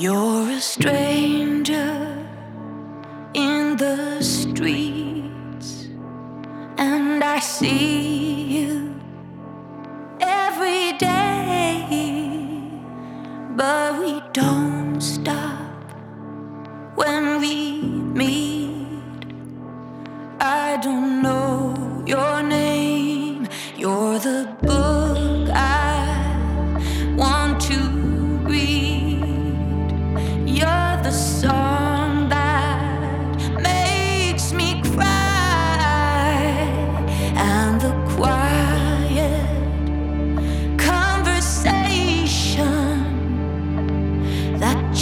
You're a stranger in the streets, and I see you every day, but we don't stop when we meet. I don't know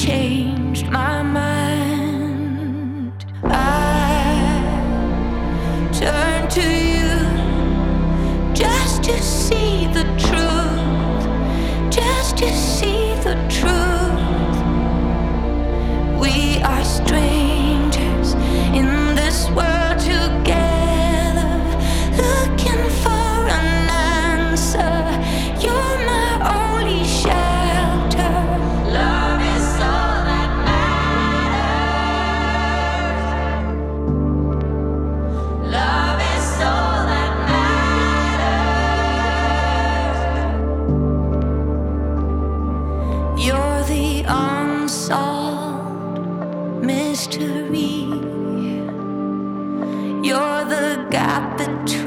changed my mind. I turn to you just to see just to see You're the unsolved mystery. You're the gap between.